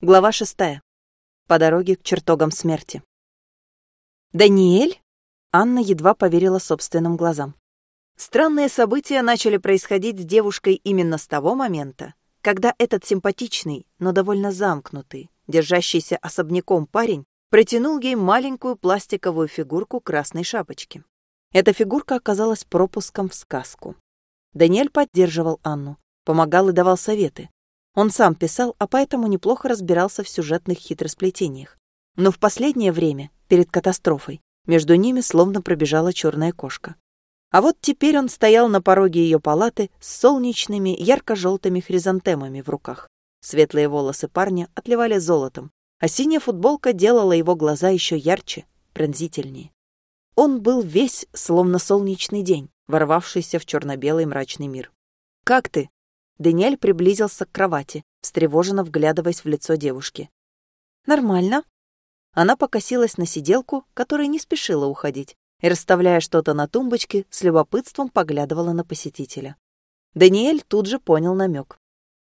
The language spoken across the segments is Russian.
Глава шестая. По дороге к чертогам смерти. «Даниэль?» Анна едва поверила собственным глазам. Странные события начали происходить с девушкой именно с того момента, когда этот симпатичный, но довольно замкнутый, держащийся особняком парень протянул ей маленькую пластиковую фигурку красной шапочки. Эта фигурка оказалась пропуском в сказку. Даниэль поддерживал Анну, помогал и давал советы, он сам писал, а поэтому неплохо разбирался в сюжетных хитросплетениях. Но в последнее время, перед катастрофой, между ними словно пробежала черная кошка. А вот теперь он стоял на пороге ее палаты с солнечными ярко-желтыми хризантемами в руках. Светлые волосы парня отливали золотом, а синяя футболка делала его глаза еще ярче, пронзительнее. Он был весь, словно солнечный день, ворвавшийся в черно-белый мрачный мир. «Как ты?» Даниэль приблизился к кровати, встревоженно вглядываясь в лицо девушки. «Нормально». Она покосилась на сиделку, которая не спешила уходить, и, расставляя что-то на тумбочке, с любопытством поглядывала на посетителя. Даниэль тут же понял намек.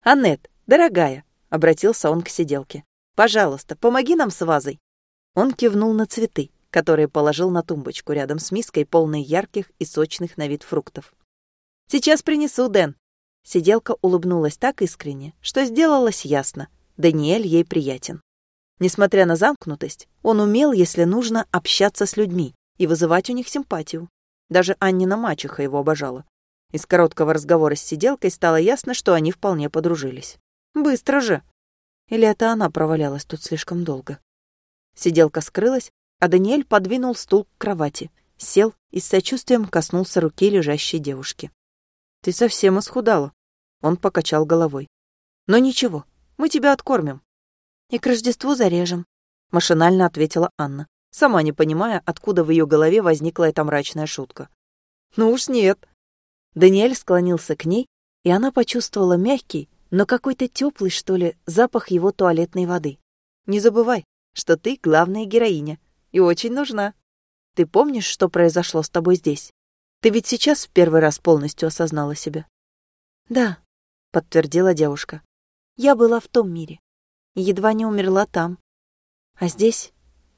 «Аннет, дорогая», — обратился он к сиделке, — «пожалуйста, помоги нам с вазой». Он кивнул на цветы, которые положил на тумбочку рядом с миской, полной ярких и сочных на вид фруктов. «Сейчас принесу, Дэн», Сиделка улыбнулась так искренне, что сделалось ясно. Даниэль ей приятен. Несмотря на замкнутость, он умел, если нужно, общаться с людьми и вызывать у них симпатию. Даже Аннина мачеха его обожала. Из короткого разговора с сиделкой стало ясно, что они вполне подружились. Быстро же. Или это она провалялась тут слишком долго? Сиделка скрылась, а Даниэль подвинул стул к кровати, сел и с сочувствием коснулся руки лежащей девушки. Ты совсем исхудала. Он покачал головой. Но ничего, мы тебя откормим. И к Рождеству зарежем, машинально ответила Анна, сама не понимая, откуда в ее голове возникла эта мрачная шутка. Ну уж нет. Даниэль склонился к ней, и она почувствовала мягкий, но какой-то теплый, что ли, запах его туалетной воды. Не забывай, что ты главная героиня и очень нужна. Ты помнишь, что произошло с тобой здесь? Ты ведь сейчас в первый раз полностью осознала себя? Да, подтвердила девушка. Я была в том мире. Едва не умерла там. А здесь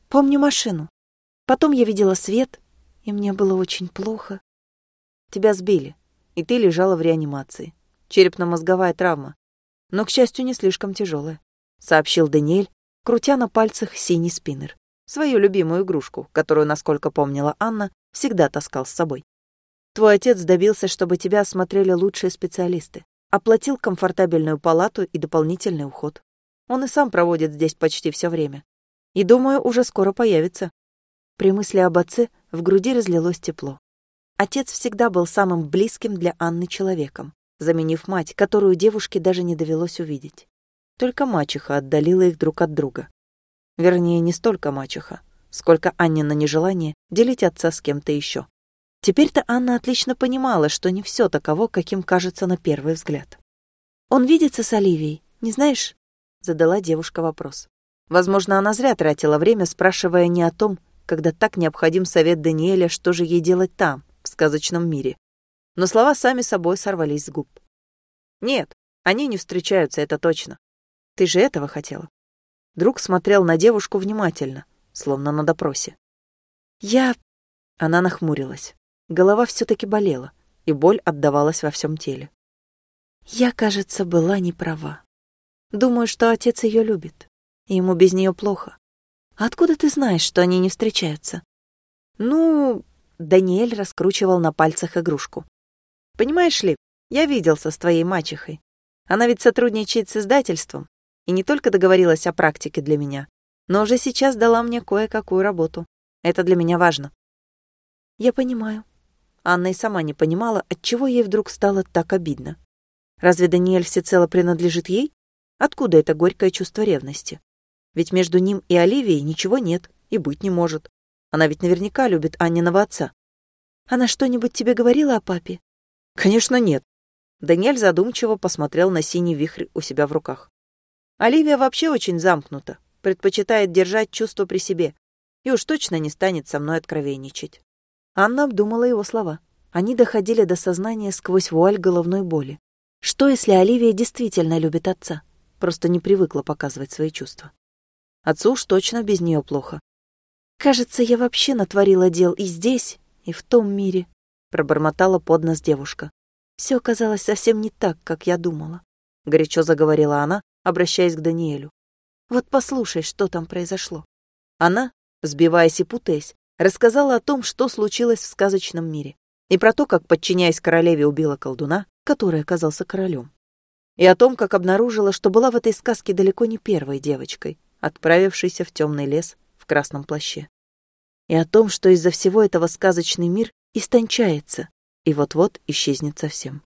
помню машину. Потом я видела свет, и мне было очень плохо. Тебя сбили, и ты лежала в реанимации. Черепно-мозговая травма. Но, к счастью, не слишком тяжелая, сообщил Даниэль, крутя на пальцах синий спиннер. Свою любимую игрушку, которую, насколько помнила Анна, всегда таскал с собой. Твой отец добился, чтобы тебя осмотрели лучшие специалисты. Оплатил комфортабельную палату и дополнительный уход. Он и сам проводит здесь почти все время. И, думаю, уже скоро появится. При мысли об отце в груди разлилось тепло. Отец всегда был самым близким для Анны человеком, заменив мать, которую девушке даже не довелось увидеть. Только мачеха отдалила их друг от друга. Вернее, не столько мачеха, сколько Аннина нежелание делить отца с кем-то еще. Теперь-то Анна отлично понимала, что не все таково, каким кажется на первый взгляд. «Он видится с Оливией, не знаешь?» — задала девушка вопрос. Возможно, она зря тратила время, спрашивая не о том, когда так необходим совет Даниэля, что же ей делать там, в сказочном мире. Но слова сами собой сорвались с губ. «Нет, они не встречаются, это точно. Ты же этого хотела?» Друг смотрел на девушку внимательно, словно на допросе. «Я...» Она нахмурилась. Голова все-таки болела, и боль отдавалась во всем теле. Я, кажется, была не права. Думаю, что отец ее любит, и ему без нее плохо. Откуда ты знаешь, что они не встречаются? Ну, Даниэль раскручивал на пальцах игрушку. Понимаешь ли, я виделся с твоей мачехой. Она ведь сотрудничает с издательством и не только договорилась о практике для меня, но уже сейчас дала мне кое-какую работу. Это для меня важно. Я понимаю, Анна и сама не понимала, отчего ей вдруг стало так обидно. Разве Даниэль всецело принадлежит ей? Откуда это горькое чувство ревности? Ведь между ним и Оливией ничего нет и быть не может. Она ведь наверняка любит Анниного отца. Она что-нибудь тебе говорила о папе? Конечно, нет. Даниэль задумчиво посмотрел на синий вихрь у себя в руках. Оливия вообще очень замкнута, предпочитает держать чувства при себе и уж точно не станет со мной откровенничать. Анна обдумала его слова. Они доходили до сознания сквозь вуаль головной боли. Что, если Оливия действительно любит отца? просто не привыкла показывать свои чувства. Отцу уж точно без нее плохо. «Кажется, я вообще натворила дел и здесь, и в том мире», — пробормотала под нос девушка. Все оказалось совсем не так, как я думала», — горячо заговорила она, обращаясь к Даниэлю. «Вот послушай, что там произошло». Она, сбиваясь и путаясь, рассказала о том, что случилось в сказочном мире, и про то, как, подчиняясь королеве, убила колдуна, который оказался королем, и о том, как обнаружила, что была в этой сказке далеко не первой девочкой, отправившейся в темный лес в красном плаще, и о том, что из-за всего этого сказочный мир истончается и вот-вот исчезнет совсем.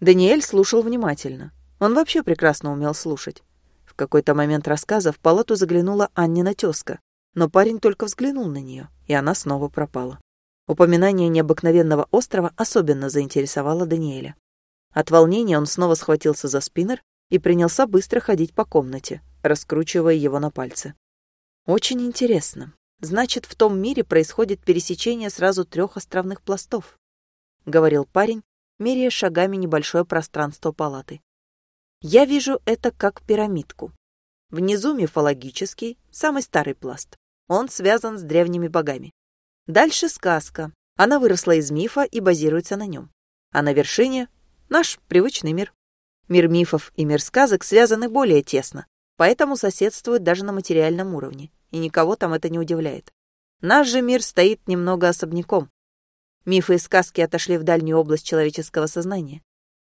Даниэль слушал внимательно. Он вообще прекрасно умел слушать. В какой-то момент рассказа в палату заглянула Аннина тезка, но парень только взглянул на нее, и она снова пропала. Упоминание необыкновенного острова особенно заинтересовало Даниэля. От волнения он снова схватился за спиннер и принялся быстро ходить по комнате, раскручивая его на пальцы. Очень интересно. Значит, в том мире происходит пересечение сразу трех островных пластов, говорил парень, меряя шагами небольшое пространство палаты. Я вижу это как пирамидку. Внизу мифологический, самый старый пласт. Он связан с древними богами. Дальше сказка. Она выросла из мифа и базируется на нем. А на вершине — наш привычный мир. Мир мифов и мир сказок связаны более тесно, поэтому соседствуют даже на материальном уровне, и никого там это не удивляет. Наш же мир стоит немного особняком. Мифы и сказки отошли в дальнюю область человеческого сознания.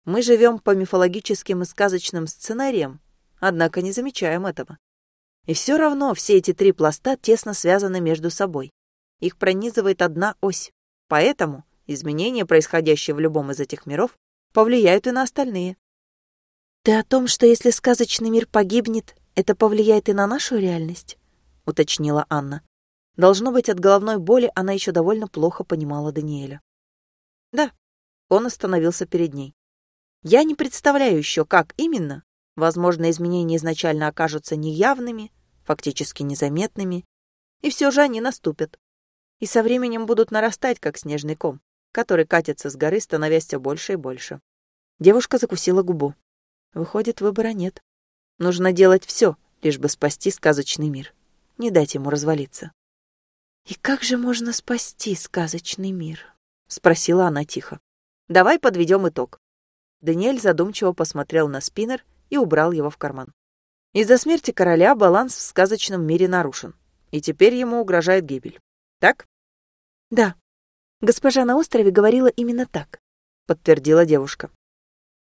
Мы живем по мифологическим и сказочным сценариям, однако не замечаем этого. И все равно все эти три пласта тесно связаны между собой. Их пронизывает одна ось. Поэтому изменения, происходящие в любом из этих миров, повлияют и на остальные. «Ты о том, что если сказочный мир погибнет, это повлияет и на нашу реальность?» — уточнила Анна. Должно быть, от головной боли она еще довольно плохо понимала Даниэля. «Да», — он остановился перед ней. «Я не представляю еще, как именно, Возможно, изменения изначально окажутся неявными, фактически незаметными, и все же они наступят. И со временем будут нарастать, как снежный ком, который катится с горы, становясь все больше и больше. Девушка закусила губу. Выходит, выбора нет. Нужно делать все, лишь бы спасти сказочный мир. Не дать ему развалиться. «И как же можно спасти сказочный мир?» — спросила она тихо. «Давай подведем итог». Даниэль задумчиво посмотрел на спиннер и убрал его в карман. Из-за смерти короля баланс в сказочном мире нарушен, и теперь ему угрожает гибель. Так? Да. Госпожа на острове говорила именно так, подтвердила девушка.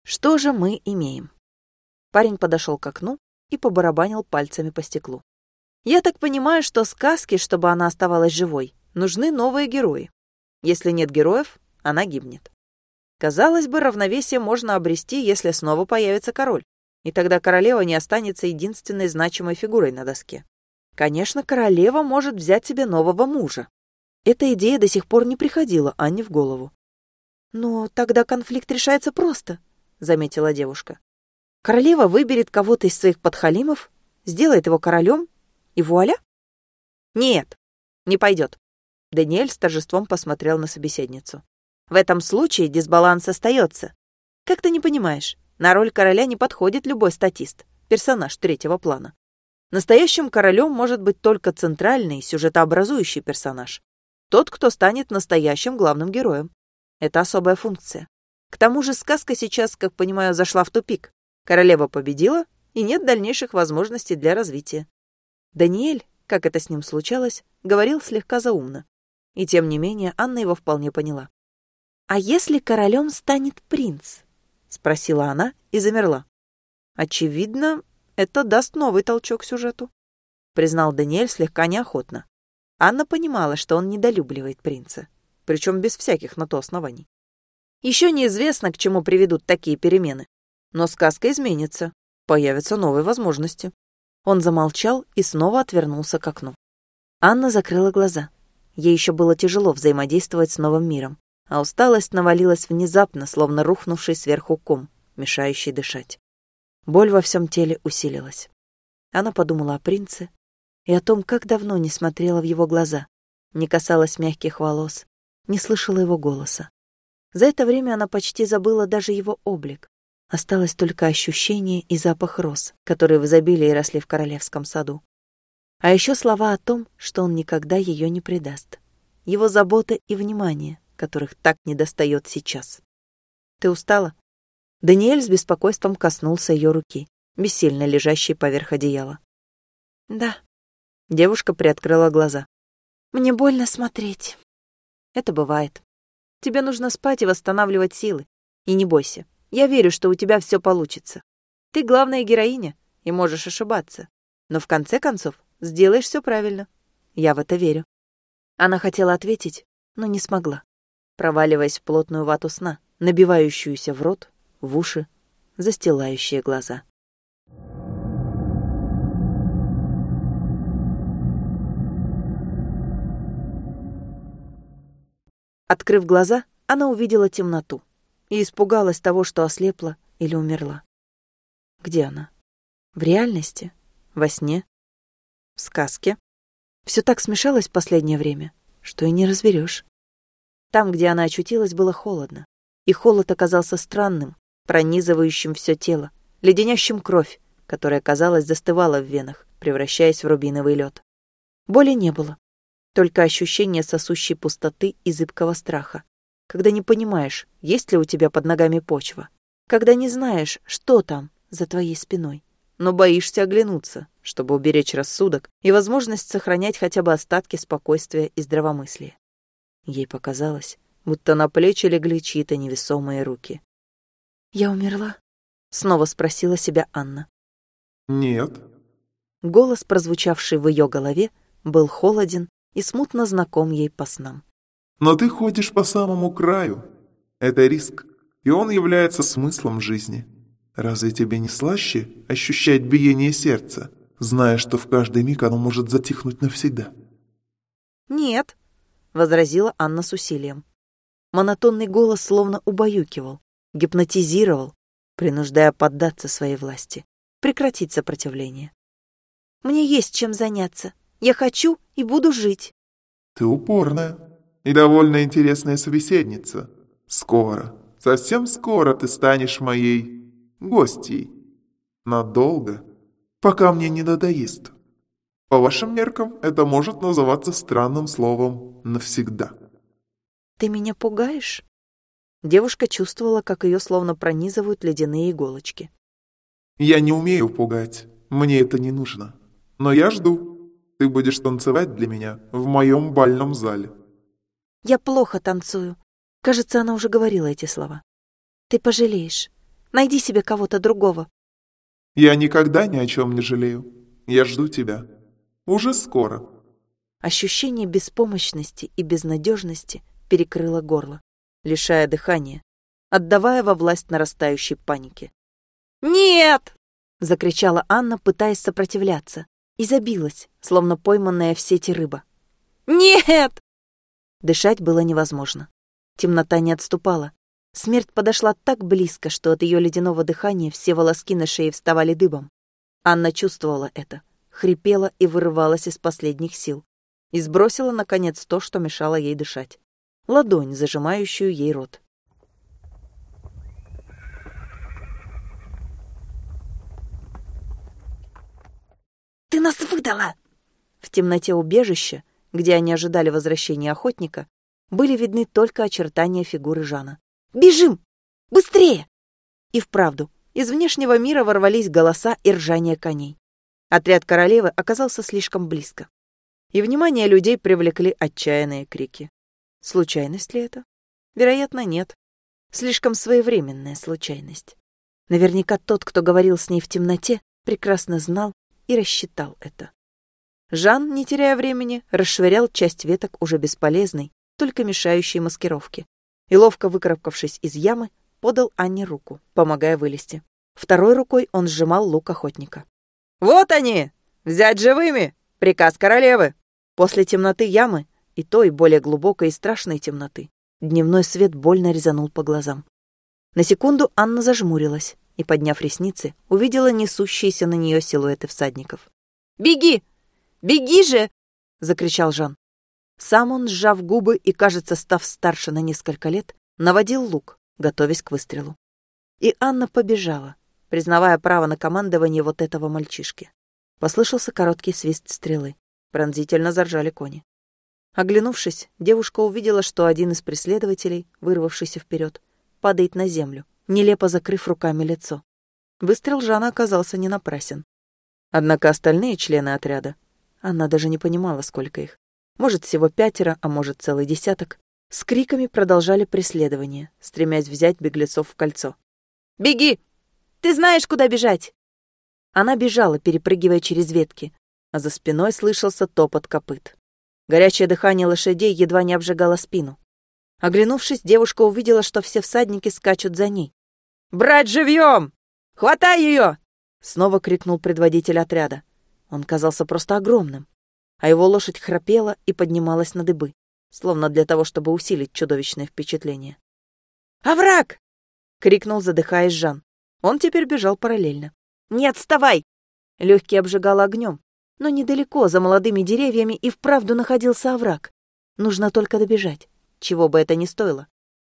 Что же мы имеем? Парень подошел к окну и побарабанил пальцами по стеклу. Я так понимаю, что сказки, чтобы она оставалась живой, нужны новые герои. Если нет героев, она гибнет. Казалось бы, равновесие можно обрести, если снова появится король и тогда королева не останется единственной значимой фигурой на доске. Конечно, королева может взять себе нового мужа. Эта идея до сих пор не приходила Анне в голову. «Но тогда конфликт решается просто», — заметила девушка. «Королева выберет кого-то из своих подхалимов, сделает его королем, и вуаля?» «Нет, не пойдет», — Даниэль с торжеством посмотрел на собеседницу. «В этом случае дисбаланс остается. Как ты не понимаешь? На роль короля не подходит любой статист, персонаж третьего плана. Настоящим королем может быть только центральный, сюжетообразующий персонаж. Тот, кто станет настоящим главным героем. Это особая функция. К тому же сказка сейчас, как понимаю, зашла в тупик. Королева победила, и нет дальнейших возможностей для развития. Даниэль, как это с ним случалось, говорил слегка заумно. И тем не менее Анна его вполне поняла. «А если королем станет принц?» Спросила она и замерла. Очевидно, это даст новый толчок сюжету, признал Даниэль слегка неохотно. Анна понимала, что он недолюбливает принца, причем без всяких на то оснований. Еще неизвестно, к чему приведут такие перемены, но сказка изменится, появятся новые возможности. Он замолчал и снова отвернулся к окну. Анна закрыла глаза. Ей еще было тяжело взаимодействовать с новым миром а усталость навалилась внезапно, словно рухнувший сверху ком, мешающий дышать. Боль во всем теле усилилась. Она подумала о принце и о том, как давно не смотрела в его глаза, не касалась мягких волос, не слышала его голоса. За это время она почти забыла даже его облик. Осталось только ощущение и запах роз, которые в изобилии росли в королевском саду. А еще слова о том, что он никогда ее не предаст. Его забота и внимание, которых так недостает сейчас. «Ты устала?» Даниэль с беспокойством коснулся ее руки, бессильно лежащей поверх одеяла. «Да». Девушка приоткрыла глаза. «Мне больно смотреть». «Это бывает. Тебе нужно спать и восстанавливать силы. И не бойся, я верю, что у тебя все получится. Ты главная героиня и можешь ошибаться. Но в конце концов сделаешь все правильно. Я в это верю». Она хотела ответить, но не смогла, проваливаясь в плотную вату сна, набивающуюся в рот, в уши, застилающие глаза. Открыв глаза, она увидела темноту и испугалась того, что ослепла или умерла. Где она? В реальности? Во сне? В сказке? Все так смешалось в последнее время, что и не разберешь. Там, где она очутилась, было холодно, и холод оказался странным, пронизывающим все тело, леденящим кровь, которая, казалось, застывала в венах, превращаясь в рубиновый лед. Боли не было, только ощущение сосущей пустоты и зыбкого страха, когда не понимаешь, есть ли у тебя под ногами почва, когда не знаешь, что там за твоей спиной, но боишься оглянуться, чтобы уберечь рассудок и возможность сохранять хотя бы остатки спокойствия и здравомыслия. Ей показалось, будто на плечи легли чьи-то невесомые руки. «Я умерла?» — снова спросила себя Анна. «Нет». Голос, прозвучавший в ее голове, был холоден и смутно знаком ей по снам. «Но ты ходишь по самому краю. Это риск, и он является смыслом жизни. Разве тебе не слаще ощущать биение сердца, зная, что в каждый миг оно может затихнуть навсегда?» «Нет», — возразила Анна с усилием. Монотонный голос словно убаюкивал, гипнотизировал, принуждая поддаться своей власти, прекратить сопротивление. «Мне есть чем заняться. Я хочу и буду жить». «Ты упорная и довольно интересная собеседница. Скоро, совсем скоро ты станешь моей гостьей. Надолго, пока мне не надоест. По вашим меркам это может называться странным словом «навсегда». «Ты меня пугаешь?» Девушка чувствовала, как ее словно пронизывают ледяные иголочки. «Я не умею пугать. Мне это не нужно. Но я жду. Ты будешь танцевать для меня в моем бальном зале». «Я плохо танцую». Кажется, она уже говорила эти слова. «Ты пожалеешь. Найди себе кого-то другого». «Я никогда ни о чем не жалею. Я жду тебя. Уже скоро». Ощущение беспомощности и безнадежности перекрыло горло, лишая дыхания, отдавая во власть нарастающей паники. «Нет!» — закричала Анна, пытаясь сопротивляться, и забилась, словно пойманная в сети рыба. «Нет!» Дышать было невозможно. Темнота не отступала. Смерть подошла так близко, что от ее ледяного дыхания все волоски на шее вставали дыбом. Анна чувствовала это, хрипела и вырывалась из последних сил. И сбросила, наконец, то, что мешало ей дышать. Ладонь, зажимающую ей рот. «Ты нас выдала!» В темноте убежища, где они ожидали возвращения охотника, были видны только очертания фигуры Жана. «Бежим! Быстрее!» И вправду, из внешнего мира ворвались голоса и ржание коней. Отряд королевы оказался слишком близко. И внимание людей привлекли отчаянные крики. Случайность ли это? Вероятно, нет. Слишком своевременная случайность. Наверняка тот, кто говорил с ней в темноте, прекрасно знал, и рассчитал это. Жан, не теряя времени, расшвырял часть веток уже бесполезной, только мешающей маскировке, и, ловко выкарабкавшись из ямы, подал Анне руку, помогая вылезти. Второй рукой он сжимал лук охотника. «Вот они! Взять живыми! Приказ королевы!» После темноты ямы, и той более глубокой и страшной темноты, дневной свет больно резанул по глазам. На секунду Анна зажмурилась, и, подняв ресницы, увидела несущиеся на нее силуэты всадников. «Беги! Беги же!» — закричал Жан. Сам он, сжав губы и, кажется, став старше на несколько лет, наводил лук, готовясь к выстрелу. И Анна побежала, признавая право на командование вот этого мальчишки. Послышался короткий свист стрелы. Пронзительно заржали кони. Оглянувшись, девушка увидела, что один из преследователей, вырвавшийся вперед, падает на землю, нелепо закрыв руками лицо. Выстрел Жана оказался не напрасен. Однако остальные члены отряда, она даже не понимала, сколько их, может, всего пятеро, а может, целый десяток, с криками продолжали преследование, стремясь взять беглецов в кольцо. «Беги! Ты знаешь, куда бежать!» Она бежала, перепрыгивая через ветки, а за спиной слышался топот копыт. Горячее дыхание лошадей едва не обжигало спину. Оглянувшись, девушка увидела, что все всадники скачут за ней. «Брать живьем! Хватай ее!» Снова крикнул предводитель отряда. Он казался просто огромным, а его лошадь храпела и поднималась на дыбы, словно для того, чтобы усилить чудовищное впечатление. «Овраг!» — крикнул, задыхаясь Жан. Он теперь бежал параллельно. «Не отставай!» Легкий обжигал огнем, но недалеко, за молодыми деревьями, и вправду находился овраг. Нужно только добежать, чего бы это ни стоило.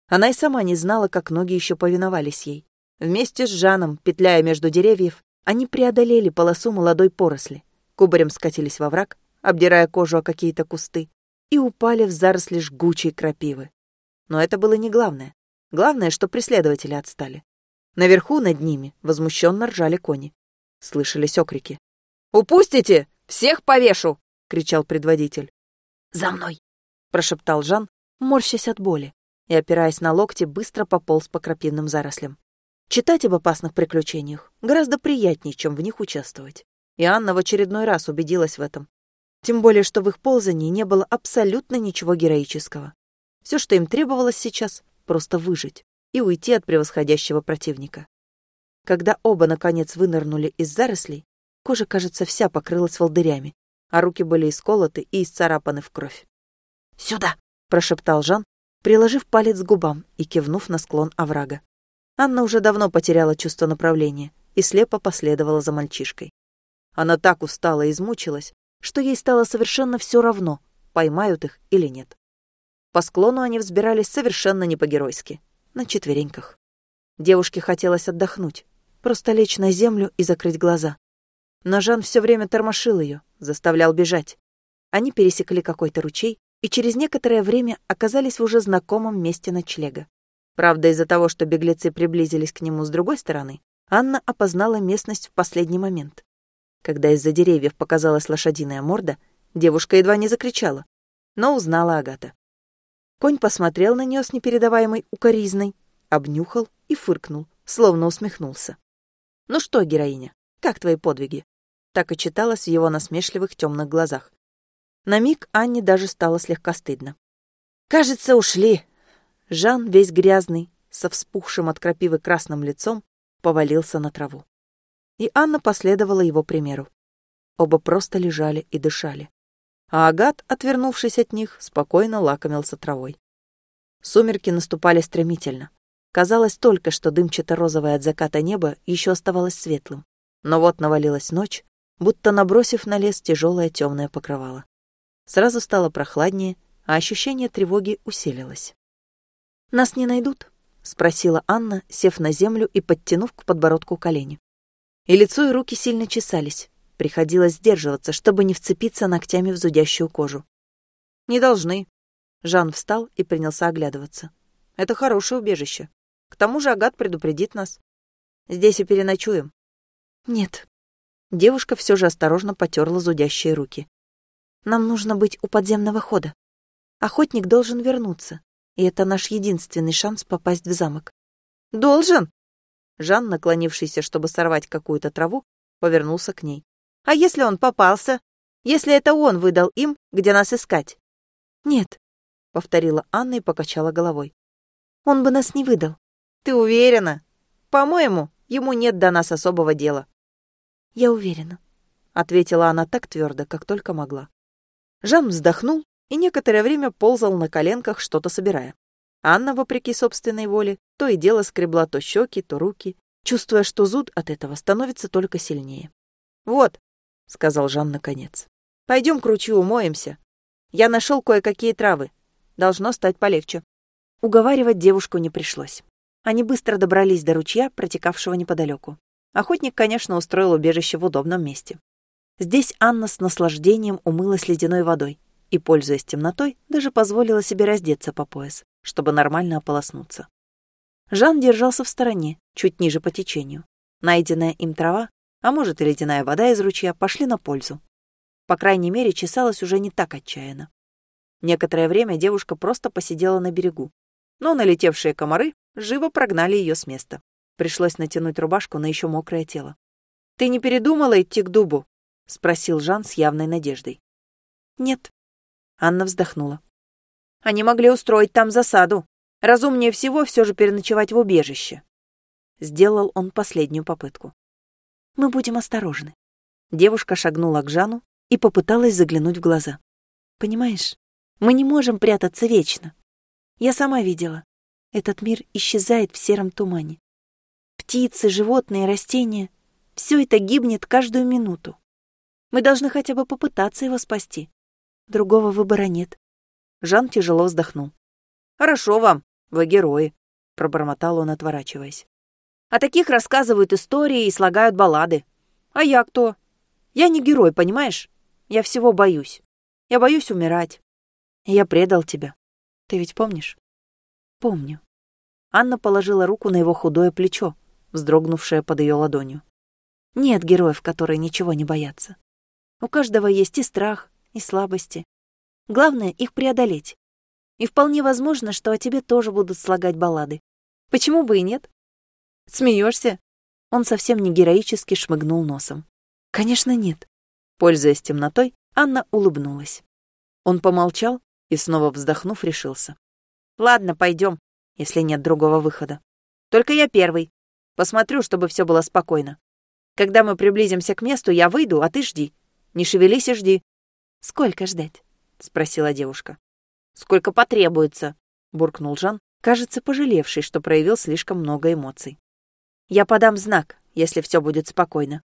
Она и сама не знала, как ноги еще повиновались ей. Вместе с Жаном, петляя между деревьев, они преодолели полосу молодой поросли, кубарем скатились во враг, обдирая кожу о какие-то кусты, и упали в заросли жгучей крапивы. Но это было не главное. Главное, что преследователи отстали. Наверху над ними возмущенно ржали кони. Слышались окрики. «Упустите! Всех повешу!» — кричал предводитель. «За мной!» — прошептал Жан, морщась от боли, и, опираясь на локти, быстро пополз по крапивным зарослям. Читать об опасных приключениях гораздо приятнее, чем в них участвовать. И Анна в очередной раз убедилась в этом. Тем более, что в их ползании не было абсолютно ничего героического. Все, что им требовалось сейчас, просто выжить и уйти от превосходящего противника. Когда оба, наконец, вынырнули из зарослей, Кожа, кажется, вся покрылась волдырями, а руки были исколоты и исцарапаны в кровь. «Сюда!» — прошептал Жан, приложив палец к губам и кивнув на склон оврага. Анна уже давно потеряла чувство направления и слепо последовала за мальчишкой. Она так устала и измучилась, что ей стало совершенно все равно, поймают их или нет. По склону они взбирались совершенно не по-геройски, на четвереньках. Девушке хотелось отдохнуть, просто лечь на землю и закрыть глаза. Но Жан все время тормошил ее, заставлял бежать. Они пересекли какой-то ручей и через некоторое время оказались в уже знакомом месте ночлега. Правда, из-за того, что беглецы приблизились к нему с другой стороны, Анна опознала местность в последний момент. Когда из-за деревьев показалась лошадиная морда, девушка едва не закричала, но узнала Агата. Конь посмотрел на нее с непередаваемой укоризной, обнюхал и фыркнул, словно усмехнулся. «Ну что, героиня, как твои подвиги?» Так и читалось в его насмешливых темных глазах. На миг Анне даже стало слегка стыдно. «Кажется, ушли!» Жан, весь грязный, со вспухшим от крапивы красным лицом, повалился на траву. И Анна последовала его примеру. Оба просто лежали и дышали. А Агат, отвернувшись от них, спокойно лакомился травой. Сумерки наступали стремительно. Казалось только, что дымчато-розовое от заката небо еще оставалось светлым. Но вот навалилась ночь, будто набросив на лес тяжелое темное покрывало. Сразу стало прохладнее, а ощущение тревоги усилилось. «Нас не найдут?» — спросила Анна, сев на землю и подтянув к подбородку колени. И лицо и руки сильно чесались. Приходилось сдерживаться, чтобы не вцепиться ногтями в зудящую кожу. «Не должны». Жан встал и принялся оглядываться. «Это хорошее убежище. К тому же Агат предупредит нас. Здесь и переночуем». «Нет», Девушка все же осторожно потерла зудящие руки. «Нам нужно быть у подземного хода. Охотник должен вернуться, и это наш единственный шанс попасть в замок». «Должен?» Жан, наклонившийся, чтобы сорвать какую-то траву, повернулся к ней. «А если он попался? Если это он выдал им, где нас искать?» «Нет», — повторила Анна и покачала головой. «Он бы нас не выдал». «Ты уверена? По-моему, ему нет до нас особого дела». «Я уверена», — ответила она так твердо, как только могла. Жан вздохнул и некоторое время ползал на коленках, что-то собирая. Анна, вопреки собственной воле, то и дело скребла то щеки, то руки, чувствуя, что зуд от этого становится только сильнее. «Вот», — сказал Жан наконец, — «пойдем к ручью умоемся. Я нашел кое-какие травы. Должно стать полегче». Уговаривать девушку не пришлось. Они быстро добрались до ручья, протекавшего неподалеку. Охотник, конечно, устроил убежище в удобном месте. Здесь Анна с наслаждением умылась ледяной водой и, пользуясь темнотой, даже позволила себе раздеться по пояс, чтобы нормально ополоснуться. Жан держался в стороне, чуть ниже по течению. Найденная им трава, а может и ледяная вода из ручья, пошли на пользу. По крайней мере, чесалась уже не так отчаянно. Некоторое время девушка просто посидела на берегу, но налетевшие комары живо прогнали ее с места. Пришлось натянуть рубашку на еще мокрое тело. «Ты не передумала идти к дубу?» — спросил Жан с явной надеждой. «Нет». Анна вздохнула. «Они могли устроить там засаду. Разумнее всего все же переночевать в убежище». Сделал он последнюю попытку. «Мы будем осторожны». Девушка шагнула к Жану и попыталась заглянуть в глаза. «Понимаешь, мы не можем прятаться вечно. Я сама видела. Этот мир исчезает в сером тумане. Птицы, животные, растения — все это гибнет каждую минуту. Мы должны хотя бы попытаться его спасти. Другого выбора нет. Жан тяжело вздохнул. «Хорошо вам, вы герои», — пробормотал он, отворачиваясь. «О таких рассказывают истории и слагают баллады. А я кто? Я не герой, понимаешь? Я всего боюсь. Я боюсь умирать. Я предал тебя. Ты ведь помнишь? Помню. Анна положила руку на его худое плечо, вздрогнувшее под ее ладонью. Нет героев, которые ничего не боятся. У каждого есть и страх, и слабости. Главное — их преодолеть. И вполне возможно, что о тебе тоже будут слагать баллады. Почему бы и нет? Смеешься? Он совсем не героически шмыгнул носом. Конечно, нет. Пользуясь темнотой, Анна улыбнулась. Он помолчал, и снова вздохнув, решился. «Ладно, пойдем, если нет другого выхода. Только я первый. Посмотрю, чтобы все было спокойно. Когда мы приблизимся к месту, я выйду, а ты жди. Не шевелись и жди». «Сколько ждать?» — спросила девушка. «Сколько потребуется», — буркнул Жан, кажется, пожалевший, что проявил слишком много эмоций. «Я подам знак, если все будет спокойно.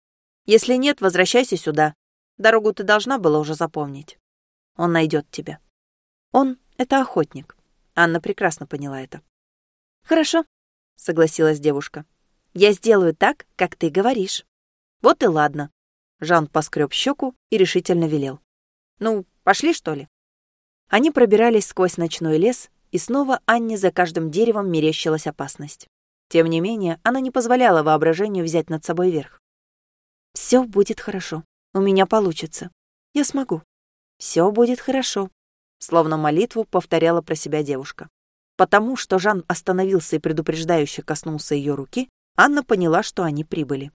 Если нет, возвращайся сюда. Дорогу ты должна была уже запомнить. Он найдет тебя». Он — это охотник. Анна прекрасно поняла это. «Хорошо», — согласилась девушка. «Я сделаю так, как ты говоришь». «Вот и ладно». Жан поскреб щеку и решительно велел. «Ну, пошли, что ли?» Они пробирались сквозь ночной лес, и снова Анне за каждым деревом мерещилась опасность. Тем не менее, она не позволяла воображению взять над собой верх. «Все будет хорошо. У меня получится. Я смогу. Все будет хорошо словно молитву повторяла про себя девушка. Потому что Жан остановился и предупреждающе коснулся ее руки, Анна поняла, что они прибыли.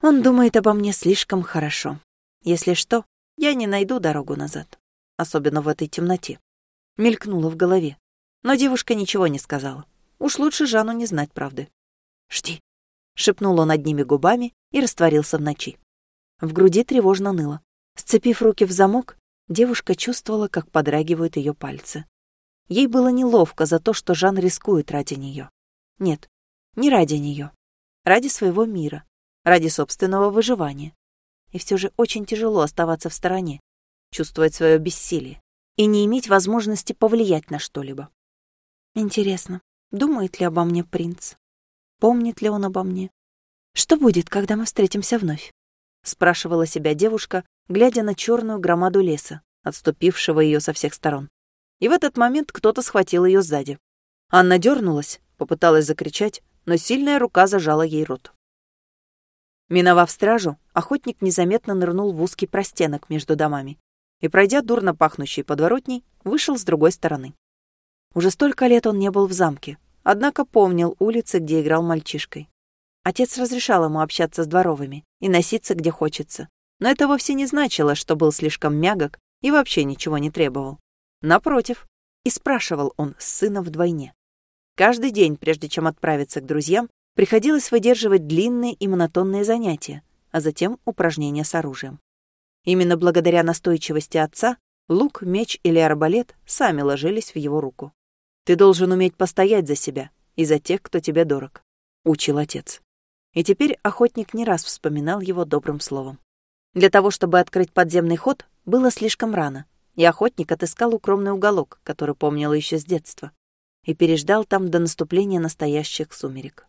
Он думает обо мне слишком хорошо. Если что, я не найду дорогу назад, особенно в этой темноте. Мелькнуло в голове. Но девушка ничего не сказала. Уж лучше Жану не знать правды. «Жди», — шепнул он одними губами и растворился в ночи. В груди тревожно ныло. Сцепив руки в замок, девушка чувствовала, как подрагивают ее пальцы. Ей было неловко за то, что Жан рискует ради нее. Нет, не ради нее. Ради своего мира, ради собственного выживания. И все же очень тяжело оставаться в стороне, чувствовать свое бессилие и не иметь возможности повлиять на что-либо. Интересно, думает ли обо мне принц? Помнит ли он обо мне? Что будет, когда мы встретимся вновь? Спрашивала себя девушка, глядя на черную громаду леса, отступившего ее со всех сторон. И в этот момент кто-то схватил ее сзади. Анна дернулась, попыталась закричать, но сильная рука зажала ей рот. Миновав стражу, охотник незаметно нырнул в узкий простенок между домами и, пройдя дурно пахнущей подворотней, вышел с другой стороны. Уже столько лет он не был в замке, однако помнил улицы, где играл мальчишкой. Отец разрешал ему общаться с дворовыми и носиться где хочется, но это вовсе не значило, что был слишком мягок и вообще ничего не требовал. Напротив, и спрашивал он сына вдвойне. Каждый день, прежде чем отправиться к друзьям, приходилось выдерживать длинные и монотонные занятия, а затем упражнения с оружием. Именно благодаря настойчивости отца лук, меч или арбалет сами ложились в его руку. «Ты должен уметь постоять за себя и за тех, кто тебе дорог», — учил отец. И теперь охотник не раз вспоминал его добрым словом. Для того, чтобы открыть подземный ход, было слишком рано, и охотник отыскал укромный уголок, который помнил еще с детства. и переждал там до наступления настоящих сумерек.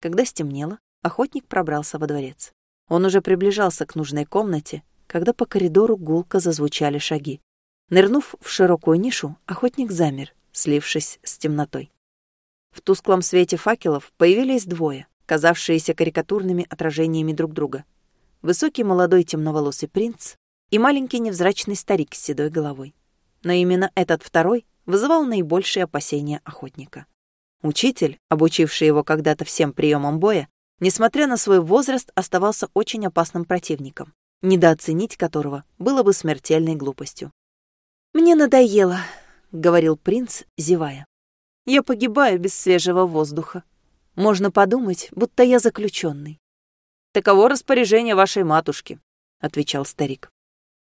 Когда стемнело, охотник пробрался во дворец. Он уже приближался к нужной комнате, когда по коридору гулко зазвучали шаги. Нырнув в широкую нишу, охотник замер, слившись с темнотой. В тусклом свете факелов появились двое, казавшиеся карикатурными отражениями друг друга. Высокий молодой темноволосый принц и маленький невзрачный старик с седой головой. Но именно этот второй вызывал наибольшие опасения охотника. Учитель, обучивший его когда-то всем приемам боя, несмотря на свой возраст, оставался очень опасным противником, недооценить которого было бы смертельной глупостью. «Мне надоело», — говорил принц, зевая. «Я погибаю без свежего воздуха. Можно подумать, будто я заключенный. «Таково распоряжение вашей матушки», — отвечал старик.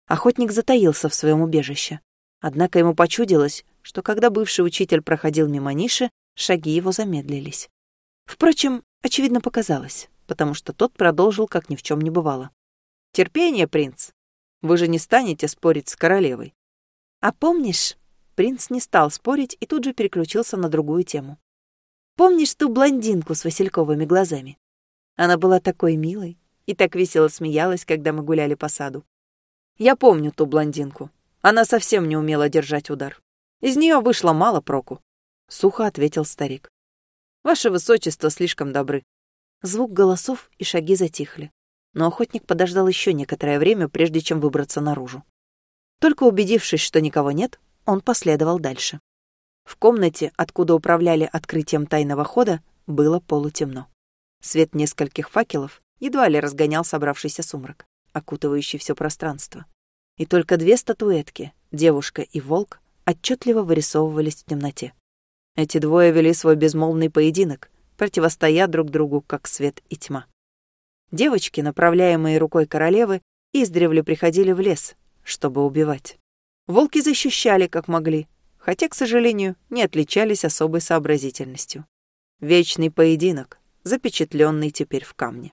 Охотник затаился в своем убежище. Однако ему почудилось, что когда бывший учитель проходил мимо ниши, шаги его замедлились. Впрочем, очевидно показалось, потому что тот продолжил, как ни в чем не бывало. «Терпение, принц! Вы же не станете спорить с королевой!» «А помнишь...» Принц не стал спорить и тут же переключился на другую тему. «Помнишь ту блондинку с васильковыми глазами? Она была такой милой и так весело смеялась, когда мы гуляли по саду. Я помню ту блондинку. Она совсем не умела держать удар. Из нее вышло мало проку. Сухо ответил старик. Ваше высочество слишком добры. Звук голосов и шаги затихли. Но охотник подождал еще некоторое время, прежде чем выбраться наружу. Только убедившись, что никого нет, он последовал дальше. В комнате, откуда управляли открытием тайного хода, было полутемно. Свет нескольких факелов едва ли разгонял собравшийся сумрак, окутывающий все пространство и только две статуэтки, девушка и волк, отчетливо вырисовывались в темноте. Эти двое вели свой безмолвный поединок, противостоя друг другу, как свет и тьма. Девочки, направляемые рукой королевы, издревле приходили в лес, чтобы убивать. Волки защищали, как могли, хотя, к сожалению, не отличались особой сообразительностью. Вечный поединок, запечатленный теперь в камне.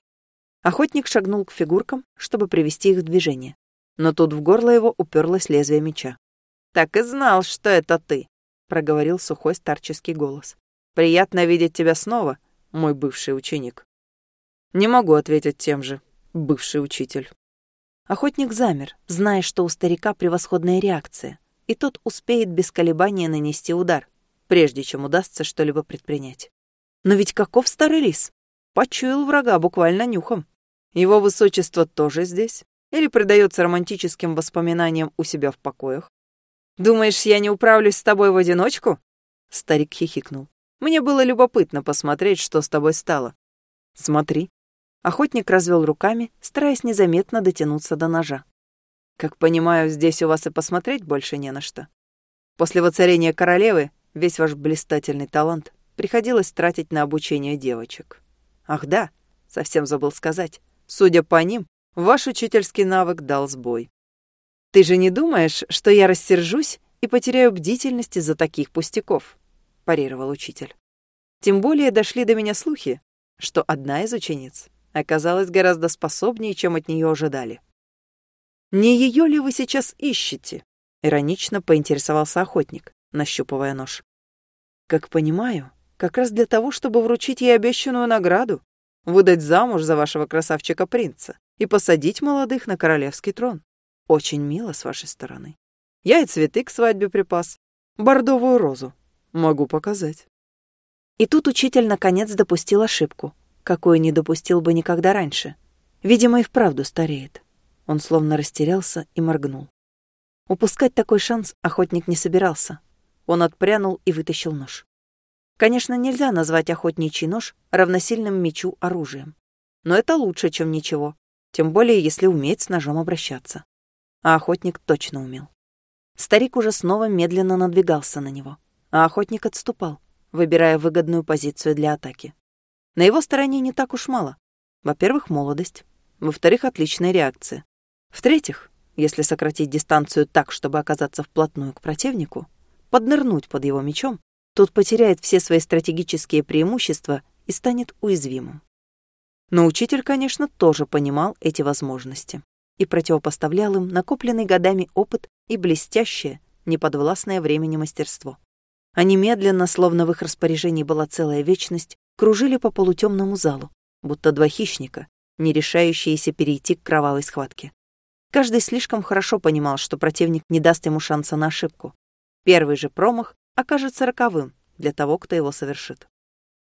Охотник шагнул к фигуркам, чтобы привести их в движение но тут в горло его уперлось лезвие меча. «Так и знал, что это ты», — проговорил сухой старческий голос. «Приятно видеть тебя снова, мой бывший ученик». «Не могу ответить тем же, бывший учитель». Охотник замер, зная, что у старика превосходная реакция, и тот успеет без колебания нанести удар, прежде чем удастся что-либо предпринять. Но ведь каков старый лис? Почуял врага буквально нюхом. Его высочество тоже здесь? или предается романтическим воспоминаниям у себя в покоях. «Думаешь, я не управлюсь с тобой в одиночку?» Старик хихикнул. «Мне было любопытно посмотреть, что с тобой стало». «Смотри». Охотник развел руками, стараясь незаметно дотянуться до ножа. «Как понимаю, здесь у вас и посмотреть больше не на что. После воцарения королевы весь ваш блистательный талант приходилось тратить на обучение девочек. Ах да, совсем забыл сказать. Судя по ним, Ваш учительский навык дал сбой. Ты же не думаешь, что я рассержусь и потеряю бдительность из-за таких пустяков? парировал учитель. Тем более дошли до меня слухи, что одна из учениц оказалась гораздо способнее, чем от нее ожидали. «Не ее ли вы сейчас ищете?» — иронично поинтересовался охотник, нащупывая нож. «Как понимаю, как раз для того, чтобы вручить ей обещанную награду, выдать замуж за вашего красавчика-принца и посадить молодых на королевский трон. Очень мило с вашей стороны. Я и цветы к свадьбе припас. Бордовую розу. Могу показать. И тут учитель наконец допустил ошибку, какую не допустил бы никогда раньше. Видимо, и вправду стареет. Он словно растерялся и моргнул. Упускать такой шанс охотник не собирался. Он отпрянул и вытащил нож. Конечно, нельзя назвать охотничий нож равносильным мечу оружием. Но это лучше, чем ничего тем более если уметь с ножом обращаться. А охотник точно умел. Старик уже снова медленно надвигался на него, а охотник отступал, выбирая выгодную позицию для атаки. На его стороне не так уж мало. Во-первых, молодость. Во-вторых, отличная реакция. В-третьих, если сократить дистанцию так, чтобы оказаться вплотную к противнику, поднырнуть под его мечом, тот потеряет все свои стратегические преимущества и станет уязвимым. Но учитель, конечно, тоже понимал эти возможности и противопоставлял им накопленный годами опыт и блестящее, неподвластное времени мастерство. Они медленно, словно в их распоряжении была целая вечность, кружили по полутемному залу, будто два хищника, не решающиеся перейти к кровавой схватке. Каждый слишком хорошо понимал, что противник не даст ему шанса на ошибку. Первый же промах окажется роковым для того, кто его совершит.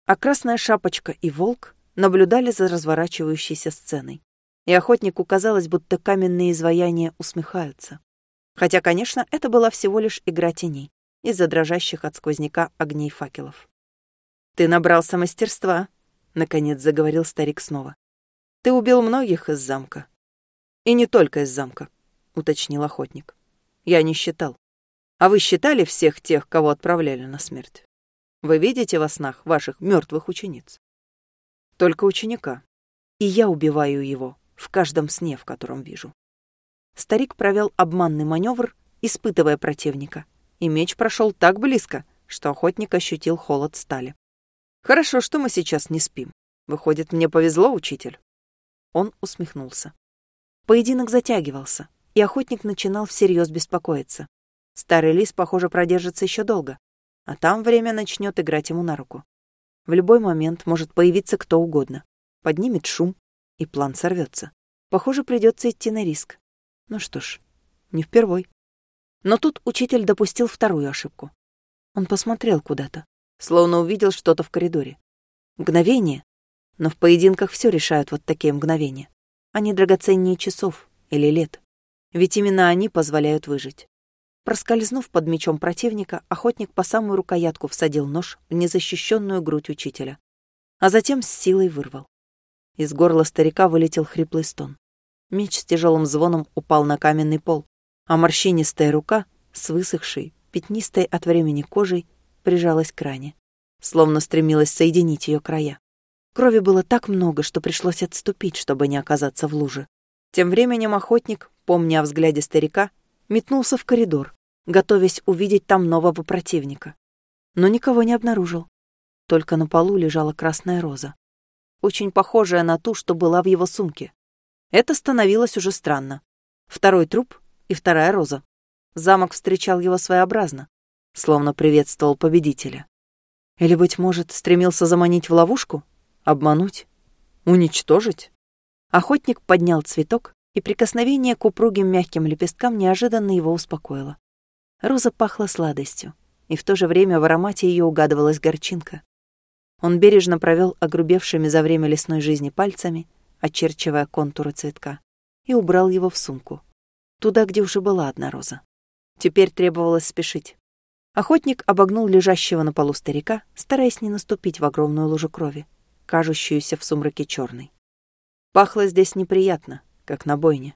А Красная Шапочка и Волк наблюдали за разворачивающейся сценой. И охотнику казалось, будто каменные изваяния усмехаются. Хотя, конечно, это была всего лишь игра теней из-за дрожащих от сквозняка огней факелов. «Ты набрался мастерства», — наконец заговорил старик снова. «Ты убил многих из замка». «И не только из замка», — уточнил охотник. «Я не считал. А вы считали всех тех, кого отправляли на смерть? Вы видите во снах ваших мертвых учениц?» «Только ученика. И я убиваю его в каждом сне, в котором вижу». Старик провел обманный маневр, испытывая противника, и меч прошел так близко, что охотник ощутил холод стали. «Хорошо, что мы сейчас не спим. Выходит, мне повезло, учитель?» Он усмехнулся. Поединок затягивался, и охотник начинал всерьез беспокоиться. Старый лис, похоже, продержится еще долго, а там время начнет играть ему на руку. В любой момент может появиться кто угодно, поднимет шум, и план сорвется. Похоже, придется идти на риск. Ну что ж, не впервой. Но тут учитель допустил вторую ошибку. Он посмотрел куда-то, словно увидел что-то в коридоре. Мгновение. Но в поединках все решают вот такие мгновения. Они драгоценнее часов или лет. Ведь именно они позволяют выжить. Проскользнув под мечом противника, охотник по самую рукоятку всадил нож в незащищенную грудь учителя, а затем с силой вырвал. Из горла старика вылетел хриплый стон. Меч с тяжелым звоном упал на каменный пол, а морщинистая рука с высохшей, пятнистой от времени кожей прижалась к ране, словно стремилась соединить ее края. Крови было так много, что пришлось отступить, чтобы не оказаться в луже. Тем временем охотник, помня о взгляде старика, метнулся в коридор, готовясь увидеть там нового противника. Но никого не обнаружил. Только на полу лежала красная роза, очень похожая на ту, что была в его сумке. Это становилось уже странно. Второй труп и вторая роза. Замок встречал его своеобразно, словно приветствовал победителя. Или, быть может, стремился заманить в ловушку, обмануть, уничтожить? Охотник поднял цветок, и прикосновение к упругим мягким лепесткам неожиданно его успокоило. Роза пахла сладостью, и в то же время в аромате ее угадывалась горчинка. Он бережно провел огрубевшими за время лесной жизни пальцами, очерчивая контуры цветка, и убрал его в сумку туда, где уже была одна роза. Теперь требовалось спешить. Охотник обогнул лежащего на полу старика, стараясь не наступить в огромную лужу крови, кажущуюся в сумраке черной. Пахло здесь неприятно, как на бойне.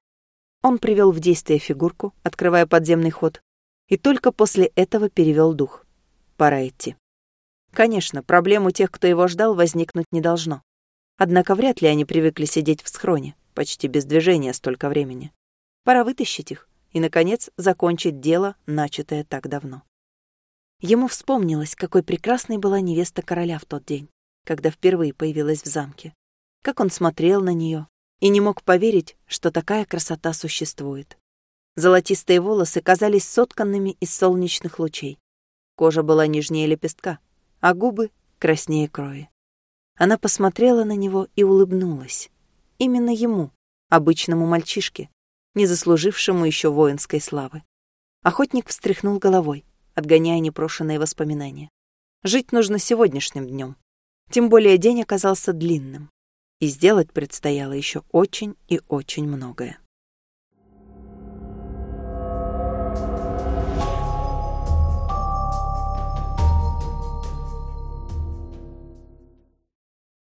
Он привел в действие фигурку, открывая подземный ход, и только после этого перевел дух. Пора идти. Конечно, проблем у тех, кто его ждал, возникнуть не должно. Однако вряд ли они привыкли сидеть в схроне, почти без движения столько времени. Пора вытащить их и, наконец, закончить дело, начатое так давно. Ему вспомнилось, какой прекрасной была невеста короля в тот день, когда впервые появилась в замке. Как он смотрел на нее и не мог поверить, что такая красота существует. Золотистые волосы казались сотканными из солнечных лучей. Кожа была нежнее лепестка, а губы — краснее крови. Она посмотрела на него и улыбнулась. Именно ему, обычному мальчишке, не заслужившему еще воинской славы. Охотник встряхнул головой, отгоняя непрошенные воспоминания. Жить нужно сегодняшним днем. Тем более день оказался длинным. И сделать предстояло еще очень и очень многое.